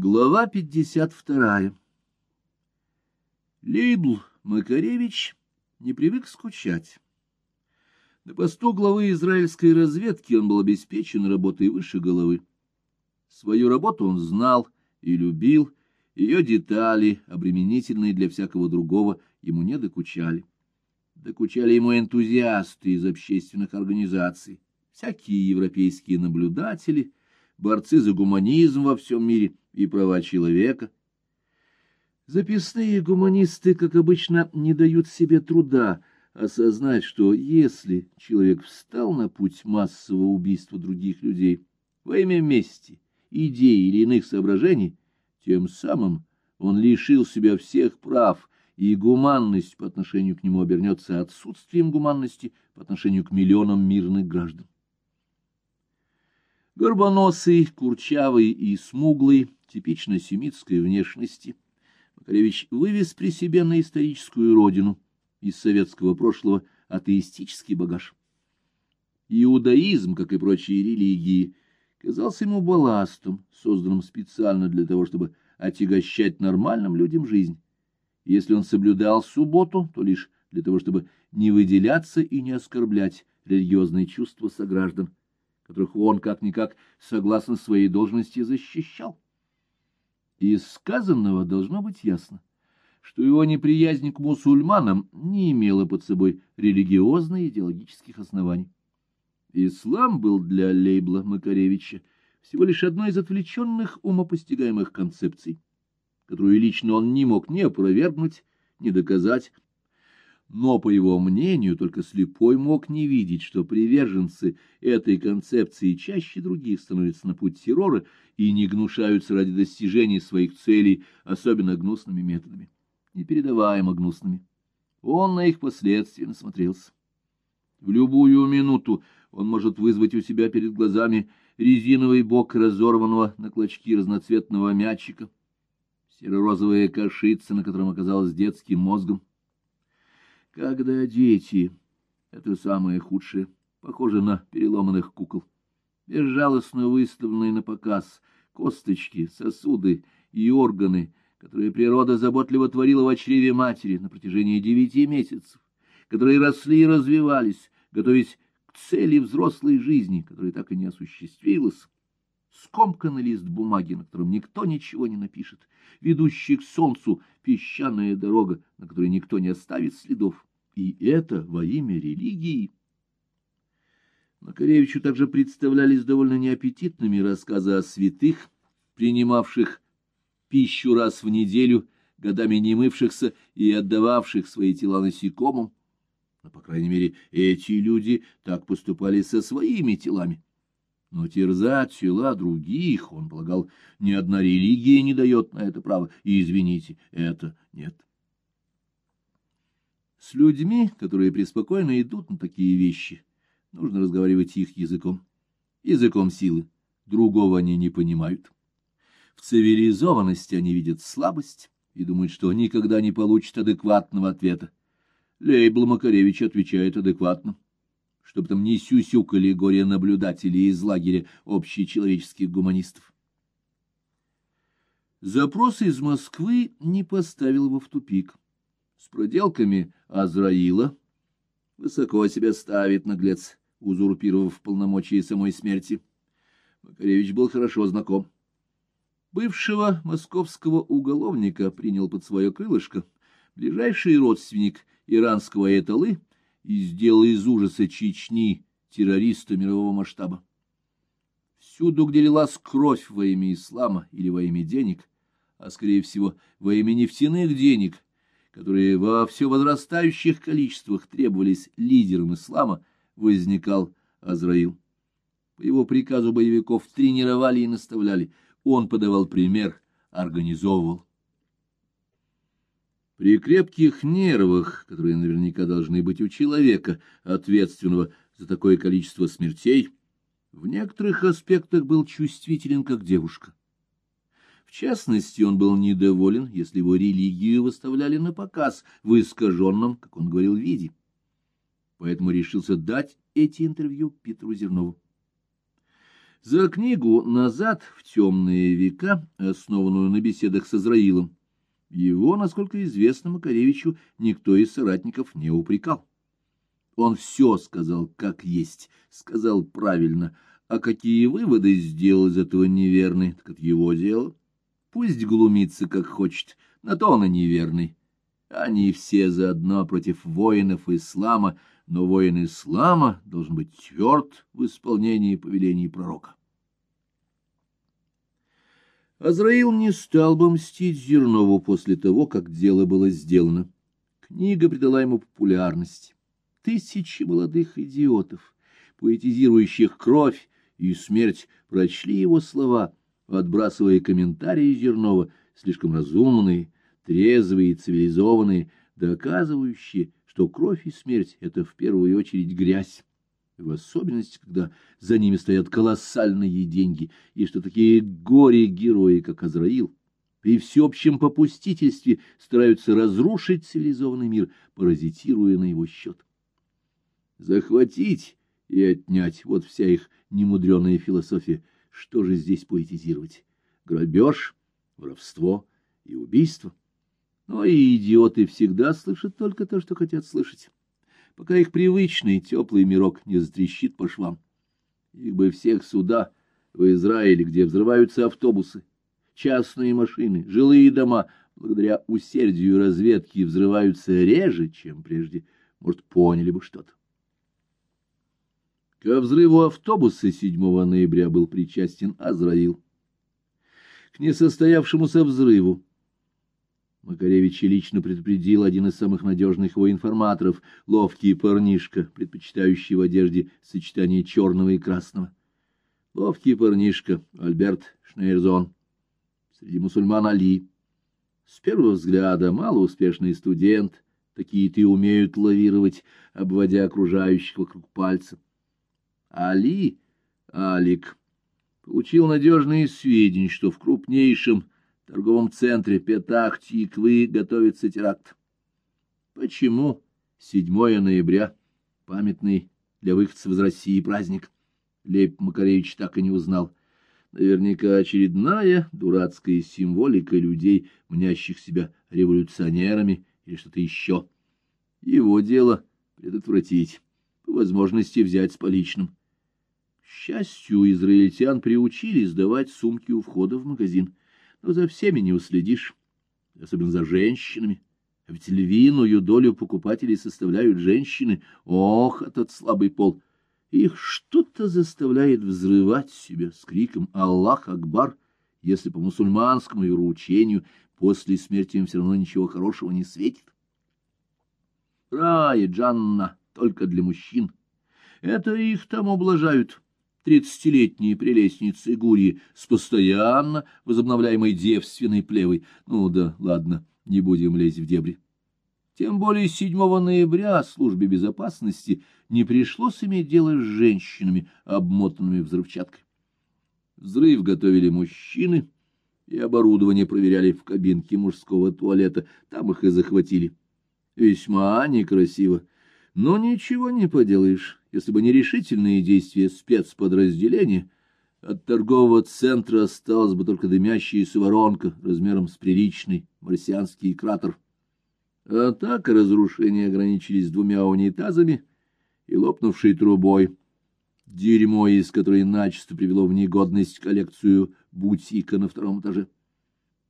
Глава 52. Лейбл Макаревич не привык скучать. На посту главы израильской разведки он был обеспечен работой выше головы. Свою работу он знал и любил, ее детали, обременительные для всякого другого, ему не докучали. Докучали ему энтузиасты из общественных организаций, всякие европейские наблюдатели, борцы за гуманизм во всем мире — и права человека. Записные гуманисты, как обычно, не дают себе труда осознать, что если человек встал на путь массового убийства других людей во имя мести, идей или иных соображений, тем самым он лишил себя всех прав, и гуманность по отношению к нему обернется отсутствием гуманности по отношению к миллионам мирных граждан. Горбоносый, курчавый и смуглый, типично семитской внешности, Макаревич вывез при себе на историческую родину из советского прошлого атеистический багаж. Иудаизм, как и прочие религии, казался ему балластом, созданным специально для того, чтобы отягощать нормальным людям жизнь. Если он соблюдал субботу, то лишь для того, чтобы не выделяться и не оскорблять религиозные чувства сограждан которых он, как-никак, согласно своей должности, защищал. Из сказанного должно быть ясно, что его неприязнь к мусульманам не имела под собой религиозно-идеологических оснований. Ислам был для Лейбла Макаревича всего лишь одной из отвлеченных умопостигаемых концепций, которую лично он не мог ни опровергнуть, ни доказать, но, по его мнению, только слепой мог не видеть, что приверженцы этой концепции чаще других становятся на путь террора и не гнушаются ради достижения своих целей особенно гнусными методами, непередаваемо гнусными. Он на их последствия насмотрелся. В любую минуту он может вызвать у себя перед глазами резиновый бок разорванного на клочки разноцветного мячика, серо-розовая кашица, на котором оказалась детским мозгом, когда дети, это самое худшее, похожи на переломанных кукол, безжалостно выставленные на показ, косточки, сосуды и органы, которые природа заботливо творила в чреве матери на протяжении девяти месяцев, которые росли и развивались, готовясь к цели взрослой жизни, которая так и не осуществилась, скомканный лист бумаги, на котором никто ничего не напишет, ведущий к солнцу песчаная дорога, на которой никто не оставит следов. И это во имя религии. Макаревичу также представлялись довольно неаппетитными рассказы о святых, принимавших пищу раз в неделю, годами не мывшихся и отдававших свои тела насекомым. Но, по крайней мере, эти люди так поступали со своими телами. Но терзать тела других, он полагал, ни одна религия не дает на это права, и, извините, это нет. С людьми, которые преспокойно идут на такие вещи, нужно разговаривать их языком, языком силы. Другого они не понимают. В цивилизованности они видят слабость и думают, что никогда не получат адекватного ответа. Лейбл Макаревич отвечает адекватно. Чтобы там не сюсюкали горе-наблюдатели из лагеря общечеловеческих гуманистов. Запрос из Москвы не поставил его в тупик с проделками Азраила. Высоко себя ставит наглец, узурпировав полномочия самой смерти. Макаревич был хорошо знаком. Бывшего московского уголовника принял под свое крылышко ближайший родственник иранского Эталы и сделал из ужаса Чечни террориста мирового масштаба. Всюду, где лилась кровь во имя ислама или во имя денег, а, скорее всего, во имя нефтяных денег — которые во все возрастающих количествах требовались лидерам ислама, возникал Азраил. По его приказу боевиков тренировали и наставляли. Он подавал пример, организовывал. При крепких нервах, которые наверняка должны быть у человека, ответственного за такое количество смертей, в некоторых аспектах был чувствителен, как девушка. В частности, он был недоволен, если его религию выставляли на показ в искаженном, как он говорил, виде. Поэтому решился дать эти интервью Петру Зернову. За книгу «Назад в темные века», основанную на беседах с Израилом, его, насколько известно Макаревичу, никто из соратников не упрекал. Он все сказал как есть, сказал правильно, а какие выводы сделал из этого неверный, так это его дело. Пусть глумится как хочет, на то он и неверный. Они все заодно против воинов ислама, но воин ислама должен быть тверд в исполнении повелений пророка. Азраил не стал бы мстить Зернову после того, как дело было сделано. Книга придала ему популярность. Тысячи молодых идиотов, поэтизирующих кровь и смерть, прочли его слова, отбрасывая комментарии Зернова, слишком разумные, трезвые цивилизованные, доказывающие, что кровь и смерть — это в первую очередь грязь, в особенности, когда за ними стоят колоссальные деньги, и что такие горе-герои, как Азраил, при всеобщем попустительстве стараются разрушить цивилизованный мир, паразитируя на его счет. Захватить и отнять — вот вся их немудреная философия. Что же здесь поэтизировать? Грабеж, воровство и убийство. Но и идиоты всегда слышат только то, что хотят слышать пока их привычный теплый мирок не затрещит по швам. Их бы всех сюда, в Израиле, где взрываются автобусы, частные машины, жилые дома, благодаря усердию разведки взрываются реже, чем прежде, может, поняли бы что-то. Ко взрыву автобуса 7 ноября был причастен Азраил. К несостоявшемуся взрыву Макаревич лично предупредил один из самых надежных его информаторов, ловкий парнишка, предпочитающий в одежде сочетание черного и красного. Ловкий парнишка Альберт Шнейрзон, среди мусульман Али. С первого взгляда малоуспешный студент, такие-то и умеют лавировать, обводя окружающих вокруг пальца. Али, Алик, получил надежные сведения, что в крупнейшем торговом центре Петах-Тиквы готовится теракт. Почему 7 ноября, памятный для выходцев из России праздник, Лейб Макаревич так и не узнал. Наверняка очередная дурацкая символика людей, мнящих себя революционерами или что-то еще. Его дело предотвратить, по возможности взять с поличным. К счастью, израильтян приучили сдавать сумки у входа в магазин но за всеми не уследишь, особенно за женщинами. А ведь львиную долю покупателей составляют женщины. Ох, этот слабый пол! Их что-то заставляет взрывать себя с криком «Аллах Акбар!», если по мусульманскому вероучению после смерти им все равно ничего хорошего не светит. Рай, Джанна, только для мужчин. Это их там облажают тридцатилетние прелестницы Гурии с постоянно возобновляемой девственной плевой. Ну да, ладно, не будем лезть в дебри. Тем более 7 ноября службе безопасности не пришлось иметь дело с женщинами, обмотанными взрывчаткой. Взрыв готовили мужчины, и оборудование проверяли в кабинке мужского туалета, там их и захватили. Весьма некрасиво, но ничего не поделаешь. Если бы не решительные действия спецподразделения, от торгового центра осталась бы только дымящаяся воронка размером с приличный марсианский кратер. А так разрушения ограничились двумя унитазами и лопнувшей трубой, дерьмо из которой начисто привело в негодность коллекцию бутика на втором этаже.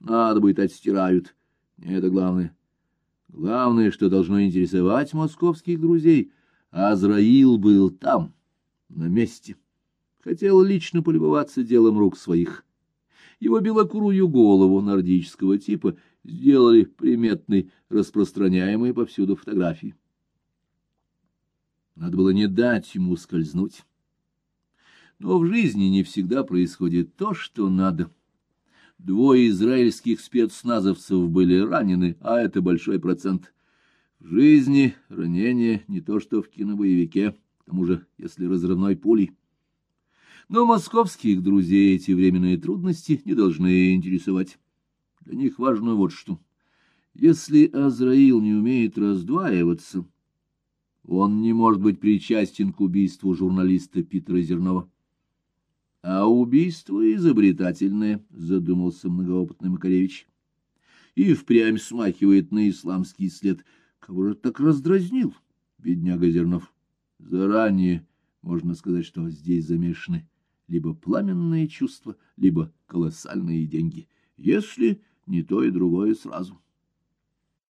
Надо будет отстирают. Это главное. Главное, что должно интересовать московских друзей — Азраил был там, на месте. Хотел лично полюбоваться делом рук своих. Его белокурую голову нордического типа сделали приметной, распространяемой повсюду фотографии. Надо было не дать ему скользнуть. Но в жизни не всегда происходит то, что надо. Двое израильских спецназовцев были ранены, а это большой процент. Жизни ранение не то что в кинобоевике, к тому же, если разрывной пулей. Но московских друзей эти временные трудности не должны интересовать. Для них важно вот что. Если Азраил не умеет раздваиваться, он не может быть причастен к убийству журналиста Питера Зернова. А убийство изобретательное, — задумался многоопытный Макаревич. И впрямь смахивает на исламский след. Кого же так раздразнил, бедняга Зернов? Заранее можно сказать, что здесь замешаны либо пламенные чувства, либо колоссальные деньги, если не то и другое сразу.